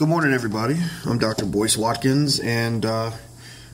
Good morning, everybody. I'm Dr. Boyce Watkins, and uh,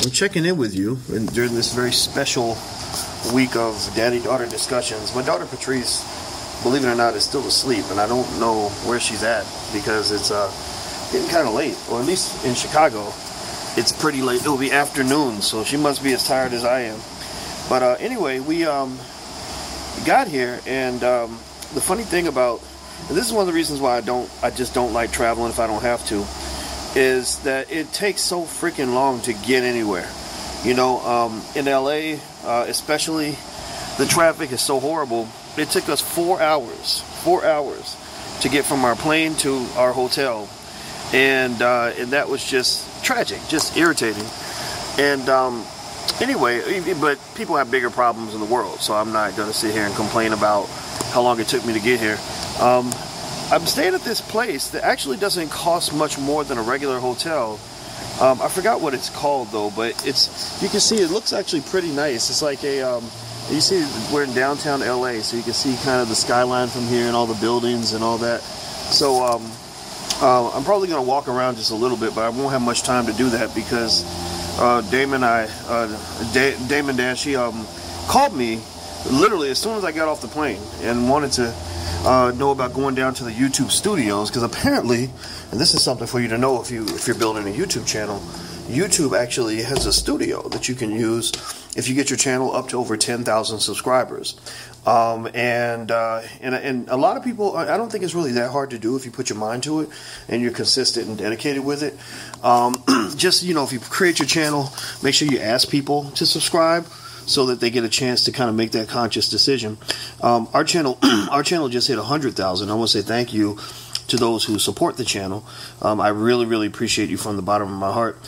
I'm checking in with you during this very special week of daddy daughter discussions. My daughter Patrice, believe it or not, is still asleep, and I don't know where she's at because it's uh, getting kind of late, or at least in Chicago, it's pretty late. It'll be afternoon, so she must be as tired as I am. But uh, anyway, we um, got here, and um, the funny thing about and this is one of the reasons why I don't I just don't like traveling if I don't have to is that it takes so freaking long to get anywhere. You know, um, in LA, uh, especially, the traffic is so horrible. It took us four hours, four hours, to get from our plane to our hotel, and uh, and that was just tragic, just irritating. And um, anyway, but people have bigger problems in the world, so I'm not going to sit here and complain about how long it took me to get here. Um, I'm staying at this place that actually doesn't cost much more than a regular hotel. Um, I forgot what it's called though, but it's you can see it looks actually pretty nice. It's like a um, you see we're in downtown LA, so you can see kind of the skyline from here and all the buildings and all that. So um, uh, I'm probably going to walk around just a little bit, but I won't have much time to do that because uh, Damon, I uh, da- Damon Dash, he um, called me literally as soon as I got off the plane and wanted to uh, know about going down to the YouTube studios because apparently, and this is something for you to know if you if you're building a YouTube channel, YouTube actually has a studio that you can use if you get your channel up to over 10,000 subscribers. Um, and, uh, and and a lot of people, I don't think it's really that hard to do if you put your mind to it and you're consistent and dedicated with it. Um, just you know, if you create your channel, make sure you ask people to subscribe so that they get a chance to kind of make that conscious decision. Um, our channel, our channel just hit hundred thousand. I want to say thank you to those who support the channel. Um, I really, really appreciate you from the bottom of my heart.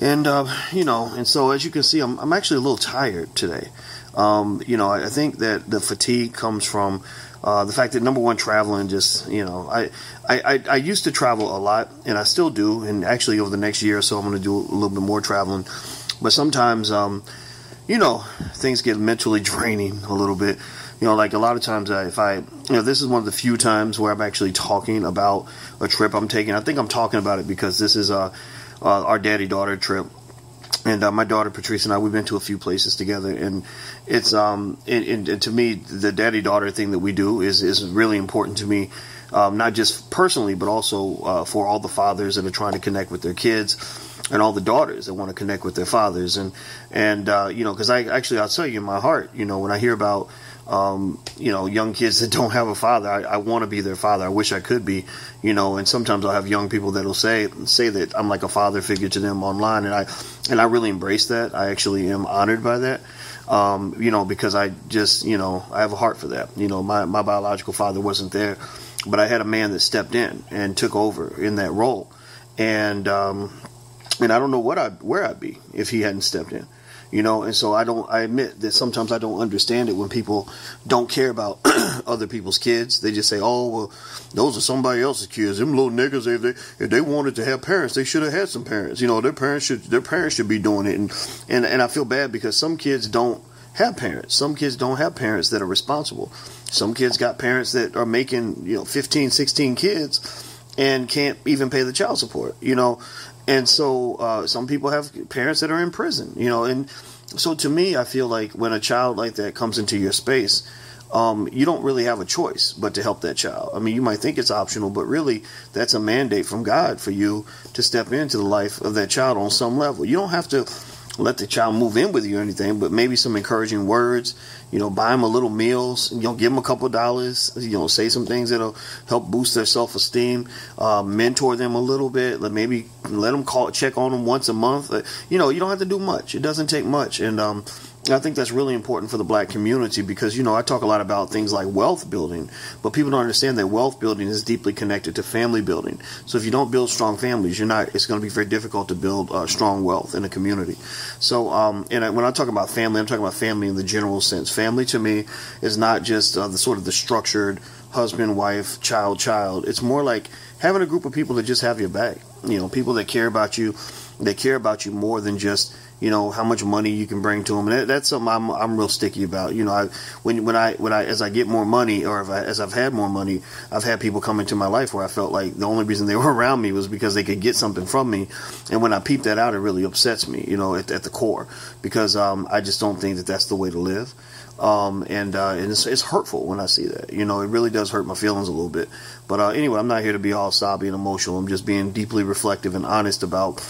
And uh, you know, and so as you can see, I'm, I'm actually a little tired today. Um, you know, I, I, think that the fatigue comes from uh, the fact that number one, traveling just you know, I, I, I used to travel a lot, and I still do, and actually over the next year or so, I'm going to do a little bit more traveling. But sometimes, um, you know, things get mentally draining a little bit. You know, like a lot of times, uh, if I, you know, this is one of the few times where I'm actually talking about a trip I'm taking. I think I'm talking about it because this is uh, uh our daddy daughter trip. And uh, my daughter Patrice and I, we've been to a few places together, and it's um, and, and to me, the daddy daughter thing that we do is is really important to me, um, not just personally, but also uh, for all the fathers that are trying to connect with their kids and all the daughters that want to connect with their fathers. And and uh, you know because I actually I'll tell you in my heart you know when I hear about um, you know young kids that don't have a father I, I want to be their father. I wish I could be you know and sometimes I'll have young people that'll say say that I'm like a father figure to them online. And I and I really embrace that. I actually am honored by that. Um, you know because I just you know I have a heart for that. You know my, my biological father wasn't there but I had a man that stepped in and took over in that role. And um, and I don't know what I where I'd be if he hadn't stepped in. You know, and so I don't. I admit that sometimes I don't understand it when people don't care about other people's kids. They just say, "Oh, well, those are somebody else's kids. Them little niggas, if they if they wanted to have parents, they should have had some parents. You know, their parents should their parents should be doing it." And and and I feel bad because some kids don't have parents. Some kids don't have parents that are responsible. Some kids got parents that are making you know 15, 16 kids and can't even pay the child support. You know, and so uh, some people have parents that are in prison, you know, and so to me, I feel like when a child like that comes into your space, um, you don't really have a choice but to help that child. I mean, you might think it's optional, but really, that's a mandate from God for you to step into the life of that child on some level. You don't have to let the child move in with you or anything, but maybe some encouraging words. You know, buy them a little meals. You know, give them a couple dollars. You know, say some things that'll help boost their self esteem. Uh, mentor them a little bit. Let maybe let them call check on them once a month. Uh, you know, you don't have to do much. It doesn't take much, and um, I think that's really important for the black community because, you know, I talk a lot about things like wealth building, but people don't understand that wealth building is deeply connected to family building. So if you don't build strong families, you're not, it's going to be very difficult to build uh, strong wealth in a community. So, um, and when I talk about family, I'm talking about family in the general sense. Family to me is not just uh, the sort of the structured husband, wife, child, child. It's more like having a group of people that just have your back. You know, people that care about you, they care about you more than just you know how much money you can bring to them, and that, that's something I'm I'm real sticky about. You know, I when when I when I as I get more money, or I, as I've had more money, I've had people come into my life where I felt like the only reason they were around me was because they could get something from me, and when I peep that out, it really upsets me. You know, at, at the core, because um, I just don't think that that's the way to live. Um, and uh, and it's, it's, hurtful when I see that. You know, it really does hurt my feelings a little bit. But uh, anyway, I'm not here to be all sobby and emotional. I'm just being deeply reflective and honest about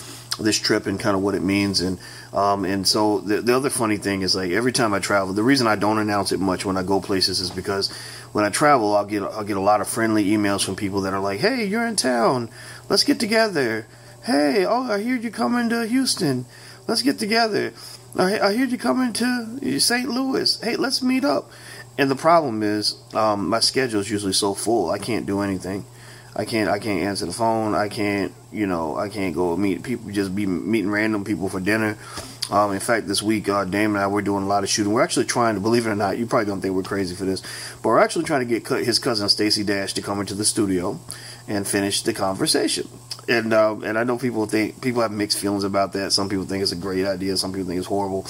this trip and kind of what it means. And um, and so the, the other funny thing is like every time I travel, the reason I don't announce it much when I go places is because when I travel, I'll get I'll get a lot of friendly emails from people that are like, "Hey, you're in town. Let's get together." Hey, oh, I heard you coming to Houston. Let's get together. I, I heard you coming to St. Louis. Hey, let's meet up. And the problem is, um, my schedule is usually so full, I can't do anything. I can't I can't answer the phone. I can't you know I can't go meet people. Just be meeting random people for dinner. Um, in fact, this week, uh, Damon and I we're doing a lot of shooting. We're actually trying to believe it or not. You probably don't think we're crazy for this, but we're actually trying to get his cousin Stacey Dash to come into the studio and finish the conversation and uh, and I know people think people have mixed feelings about that. Some people think it's a great idea. Some people think it's horrible.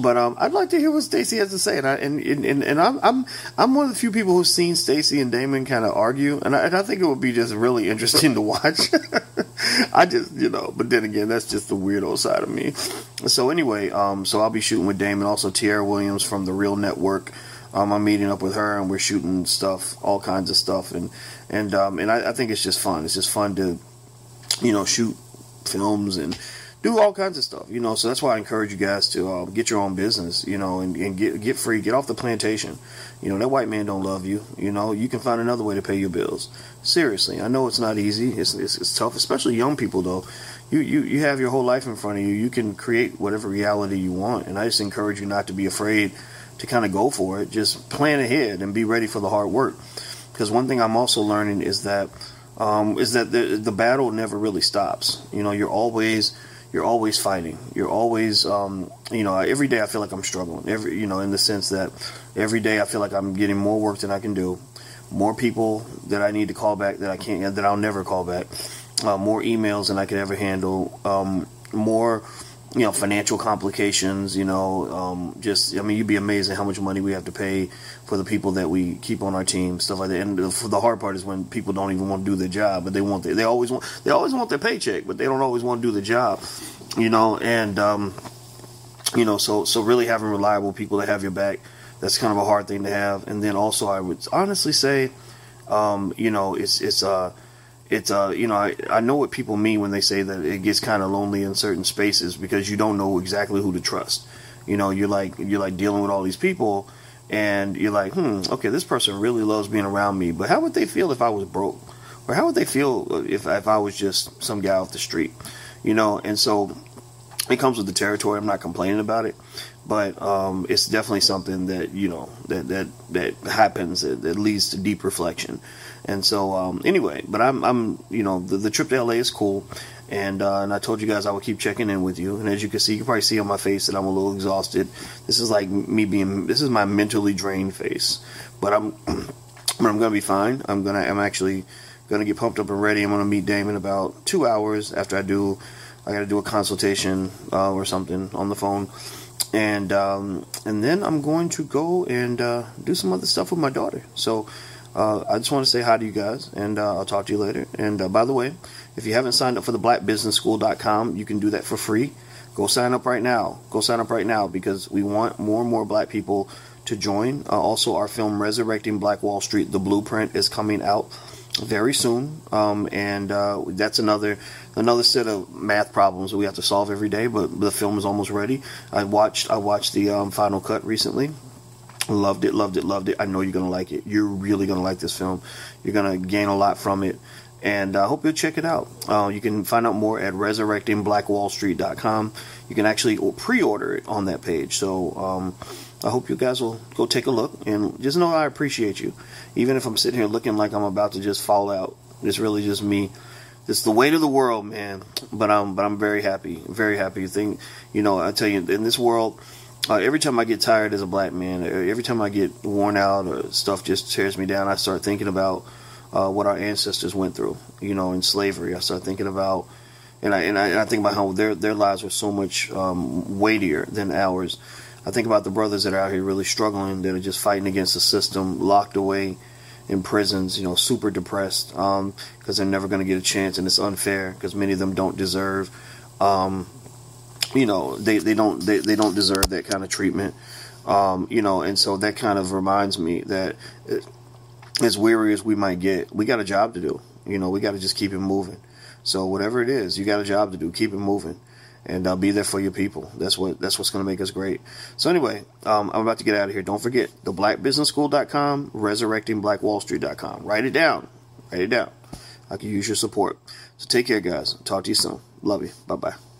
But um, I'd like to hear what Stacey has to say. And I, and, and, and I'm I'm I'm one of the few people who've seen Stacey and Damon kind of argue, and I, and I think it would be just really interesting to watch. I just you know, but then again, that's just the weirdo side of me. So anyway, um, so I'll be shooting with Damon, also Tierra Williams from the Real Network. Um, I'm meeting up with her, and we're shooting stuff, all kinds of stuff, and and um, and I, I think it's just fun. It's just fun to you know, shoot films and do all kinds of stuff, you know. So that's why I encourage you guys to uh, get your own business, you know, and, and, get get free, get off the plantation. You know, that white man don't love you. You know, you can find another way to pay your bills. Seriously, I know it's not easy. It's it's, it's tough, especially young people though. You, you you have your whole life in front of you. You can create whatever reality you want, and I just encourage you not to be afraid to kind of go for it. Just plan ahead and be ready for the hard work. Because one thing I'm also learning is that um, is that the the battle never really stops. You know, you're always you're always fighting. You're always um, you know every day I feel like I'm struggling. Every you know in the sense that every day I feel like I'm getting more work than I can do, more people that I need to call back that I can't that I'll never call back, uh, more emails than I could ever handle, um, more you know financial complications you know um, just i mean you'd be amazed at how much money we have to pay for the people that we keep on our team stuff like that. And the, the hard part is when people don't even want to do their job but they want their, they always want they always want their paycheck but they don't always want to do the job you know? And um, you know so so really having reliable people that have your back that's kind of a hard thing to have. And then also i would honestly say um, you know it's it's uh it's uh you know I, I know what people mean when they say that it gets kind of lonely in certain spaces because you don't know exactly who to trust. You know you're like you're like dealing with all these people and you're like hmm okay this person really loves being around me but how would they feel if i was broke? Or how would they feel if, if i was just some guy off the street? You know and so it comes with the territory. I'm not complaining about it but um, it's definitely something that you know that that that happens that, that leads to deep reflection and so, um, anyway, but I'm, I'm, you know, the, the trip to LA is cool, and uh, and I told you guys I would keep checking in with you. And as you can see, you can probably see on my face that I'm a little exhausted. This is like me being, this is my mentally drained face, but I'm, but I'm gonna be fine. I'm gonna, I'm actually gonna get pumped up and ready. I'm gonna meet Damon about two hours after I do. I got to do a consultation uh, or something on the phone, and um, and then I'm going to go and uh, do some other stuff with my daughter. So uh, I just want to say hi to you guys, and uh, I'll talk to you later. And uh, by the way, if you haven't signed up for the blackbusinessschool.com, you can do that for free. Go sign up right now. Go sign up right now because we want more and more black people to join. Uh, also, our film Resurrecting Black Wall Street, The Blueprint, is coming out very soon, um, and uh, that's another another set of math problems we have to solve every day. But the film is almost ready. I watched I watched the um, final cut recently Loved it, loved it, loved it. I know you're going to like it. You're really going to like this film. You're going to gain a lot from it. And I hope you'll check it out. Uh, you can find out more at resurrectingblackwallstreet.com. You can actually pre order it on that page. So um, I hope you guys will go take a look. And just know I appreciate you. Even if I'm sitting here looking like I'm about to just fall out, it's really just me. It's the weight of the world, man. But I'm, but I'm very happy, very happy. You Think, you know, I tell you, in this world, uh, every time I get tired as a black man, every time I get worn out or stuff just tears me down, I start thinking about uh, what our ancestors went through, you know, in slavery. I start thinking about, and I and I, and I think about how their their lives were so much um, weightier than ours. I think about the brothers that are out here really struggling, that are just fighting against the system, locked away in prisons, you know, super depressed because um, they're never going to get a chance, and it's unfair because many of them don't deserve, um, you know, they, they don't they, they don't deserve that kind of treatment, um, you know, and so that kind of reminds me that as weary as we might get, we got a job to do. You know, we got to just keep it moving. So whatever it is, you got a job to do. Keep it moving and I'll be there for your people. That's what that's what's going to make us great. So anyway, um, I'm about to get out of here. Don't forget theblackbusinessschool.com, resurrectingblackwallstreet.com. Write it down. Write it down. I can use your support. So take care, guys. Talk to you soon. Love you. Bye bye.